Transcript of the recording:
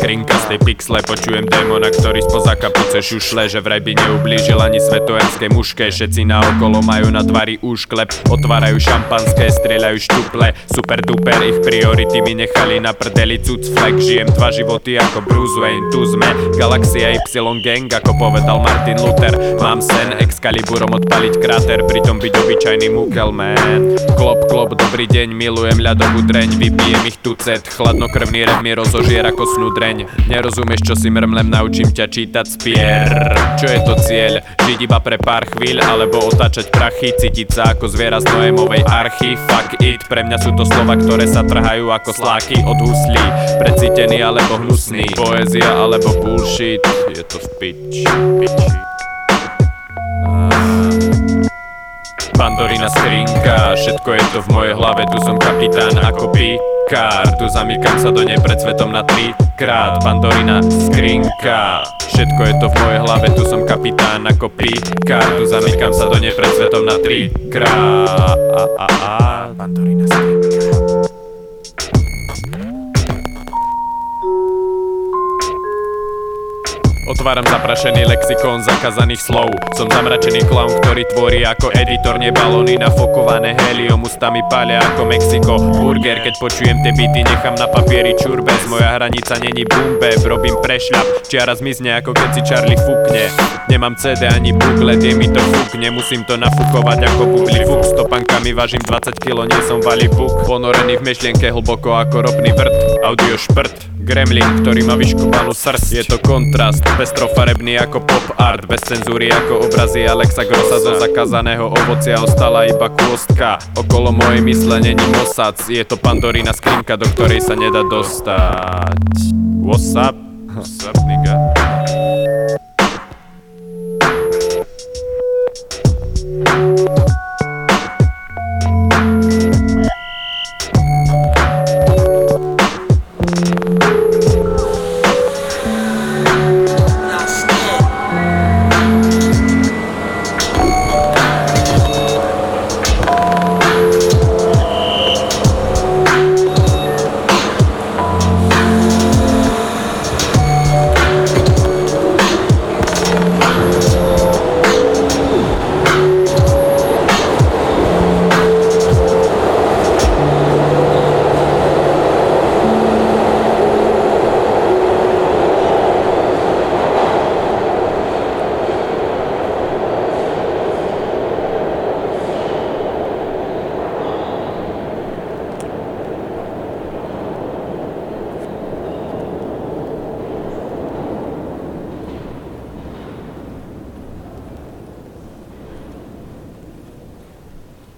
skrinka z tej pixle. Počujem démona, ktorý spoza kapuce šušle Že vraj by neublížil ani svetojanskej muške. Všetci naokolo majú na tvári už klep Otvárajú šampanské, strieľajú štuple. Super duper, ich priority mi nechali na prdeli cuc flek. Žijem dva životy ako Bruce Wayne, tu sme. Galaxia Y gang, ako povedal Martin Luther. Mám sen Excaliburom odpaliť kráter Pritom byť obyčajný mukelman Klop, klop, dobrý deň, milujem ľadovú dreň Vypijem ich tucet, chladnokrvný rep mi rozožier ako snudreň Nerozumieš čo si mrmlem, naučím ťa čítať spier. Čo je to cieľ? Žiť iba pre pár chvíľ Alebo otáčať prachy, cítiť sa ako zviera z Noémovej archy. Fuck it, pre mňa sú to slova, ktoré sa trhajú ako sláky od huslí Precítený alebo hnusný, poézia alebo bullshit. Je to v piči, piči. Pandorina skrinka, všetko je to v mojej hlave, tu som kapitán ako Picard Tu zamykam sa do nej pred svetom na tri krát Pandorina skrinka, všetko je to v mojej hlave, tu som kapitán ako Picard. Tu zamykam sa do nej pred svetom na tri krát Pandorina skrinka Otváram zaprašený lexikon zakázaných slov. Som zamračený klaun, ktorý tvorí ako editor Nebalóny. Nafokované helium Ústami pália ako Mexiko. Burger, keď počujem tie byty Nechám na papieri čurbes. Moja hranica není bumbe Robím prešľap. Čiara zmizne ako keď si Charlie fúkne. Nemám CD ani booklet Je mi to fúk Nemusím to nafukovať ako bubli fúk Stopankami vážim 20 kg Nie som valibuk Ponorený v myšlienke hlboko ako ropný vrt. Audio šprt. Gremlin, ktorý má vyškupanú srst. Je to kontrast, pestrofarebný ako pop art Bez cenzúry ako obrazy Alexa Grossa Zo zakázaného ovocia ostala iba kôstka Okolo mojej mysle není mosac Je to pandorína skrinka, do ktorej sa nedá dostať What's up? What's up, nigga?